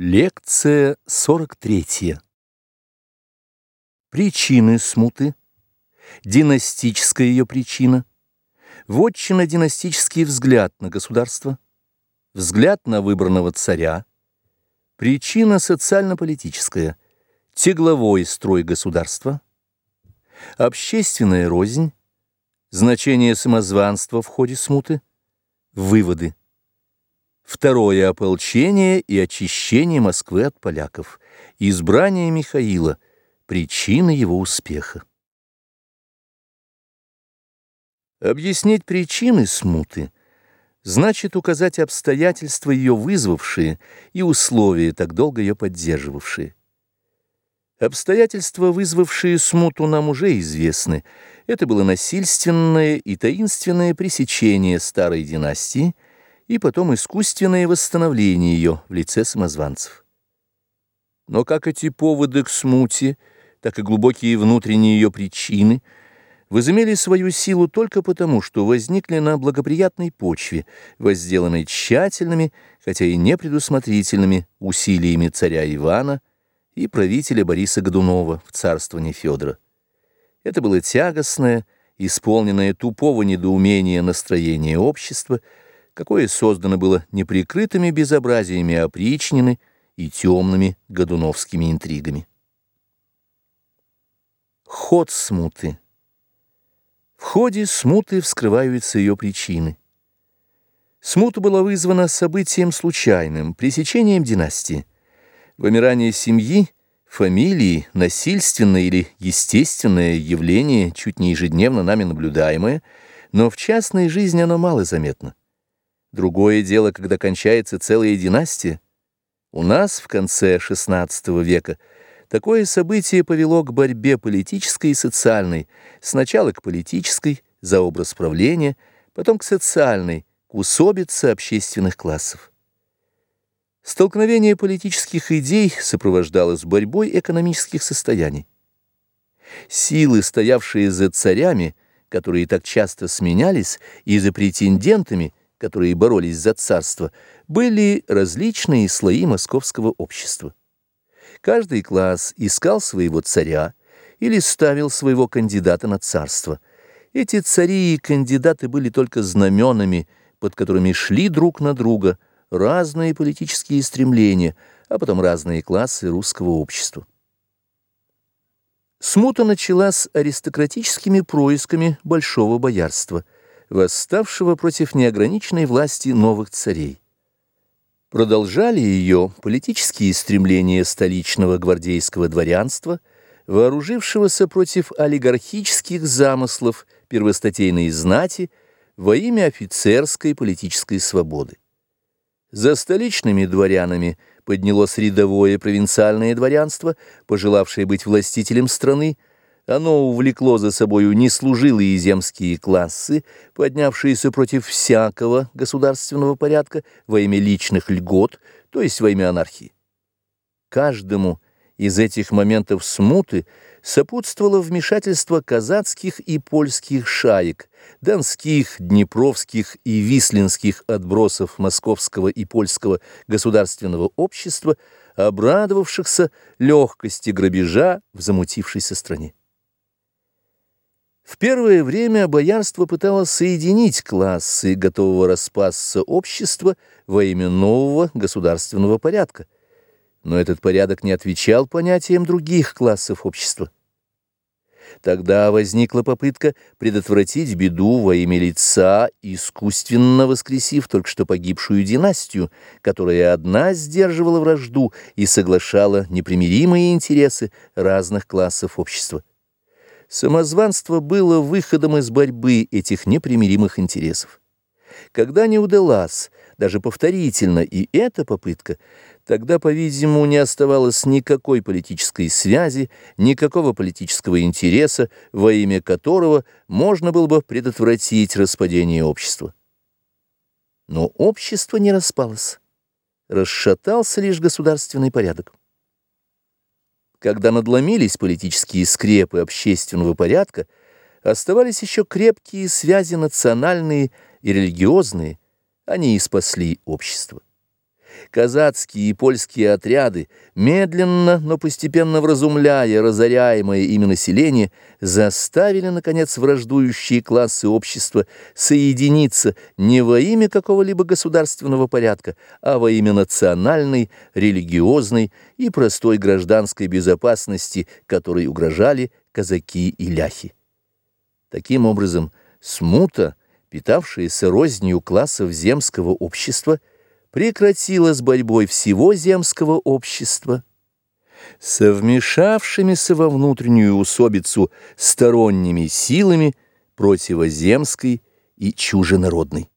Лекция 43. Причины смуты, династическая ее причина, вотчинно-династический взгляд на государство, взгляд на выбранного царя, причина социально-политическая, тегловой строй государства, общественная рознь, значение самозванства в ходе смуты, выводы. Второе ополчение и очищение Москвы от поляков. Избрание Михаила. Причина его успеха. Объяснить причины смуты значит указать обстоятельства ее вызвавшие и условия, так долго ее поддерживавшие. Обстоятельства, вызвавшие смуту, нам уже известны. Это было насильственное и таинственное пресечение старой династии – и потом искусственное восстановление ее в лице самозванцев. Но как эти поводы к смуте, так и глубокие внутренние ее причины возымели свою силу только потому, что возникли на благоприятной почве, возделанной тщательными, хотя и непредусмотрительными усилиями царя Ивана и правителя Бориса Годунова в царствовании Федора. Это было тягостное, исполненное тупого недоумения настроение общества, какое создано было неприкрытыми безобразиями опричнины и темными годуновскими интригами. Ход смуты. В ходе смуты вскрываются ее причины. Смута была вызвана событием случайным, пресечением династии. Вымирание семьи, фамилии, насильственное или естественное явление, чуть не ежедневно нами наблюдаемое, но в частной жизни оно мало заметно. Другое дело, когда кончается целая династия. У нас в конце XVI века такое событие повело к борьбе политической и социальной, сначала к политической за образ правления, потом к социальной, к усобице общественных классов. Столкновение политических идей сопровождалось борьбой экономических состояний. Силы, стоявшие за царями, которые так часто сменялись, и за претендентами – которые боролись за царство, были различные слои московского общества. Каждый класс искал своего царя или ставил своего кандидата на царство. Эти цари и кандидаты были только знаменами, под которыми шли друг на друга разные политические стремления, а потом разные классы русского общества. Смута началась аристократическими происками большого боярства – восставшего против неограниченной власти новых царей. Продолжали ее политические стремления столичного гвардейского дворянства, вооружившегося против олигархических замыслов первостатейной знати во имя офицерской политической свободы. За столичными дворянами поднялось рядовое провинциальное дворянство, пожелавшее быть властителем страны, оно увлекло за собою неслужилые земские классы, поднявшиеся против всякого государственного порядка во имя личных льгот, то есть во имя анархии. Каждому из этих моментов смуты сопутствовало вмешательство казацких и польских шаек, донских, днепровских и вислинских отбросов московского и польского государственного общества, обрадовавшихся легкости грабежа в замутившейся стране. В первое время боярство пыталось соединить классы готового распасться общества во имя нового государственного порядка, но этот порядок не отвечал понятиям других классов общества. Тогда возникла попытка предотвратить беду во имя лица, искусственно воскресив только что погибшую династию, которая одна сдерживала вражду и соглашала непримиримые интересы разных классов общества. Самозванство было выходом из борьбы этих непримиримых интересов. Когда не удалась, даже повторительно, и эта попытка, тогда, по-видимому, не оставалось никакой политической связи, никакого политического интереса, во имя которого можно было бы предотвратить распадение общества. Но общество не распалось. Расшатался лишь государственный порядок. Когда надломились политические скрепы общественного порядка, оставались еще крепкие связи национальные и религиозные, они и спасли общество. Казацкие и польские отряды, медленно, но постепенно вразумляя разоряемое ими население, заставили, наконец, враждующие классы общества соединиться не во имя какого-либо государственного порядка, а во имя национальной, религиозной и простой гражданской безопасности, которой угрожали казаки и ляхи. Таким образом, смута, питавшаяся рознью классов земского общества, прекратила с борьбой всего земского общества, совмешавшимися во внутреннюю усобицу сторонними силами противоземской и чуженародной.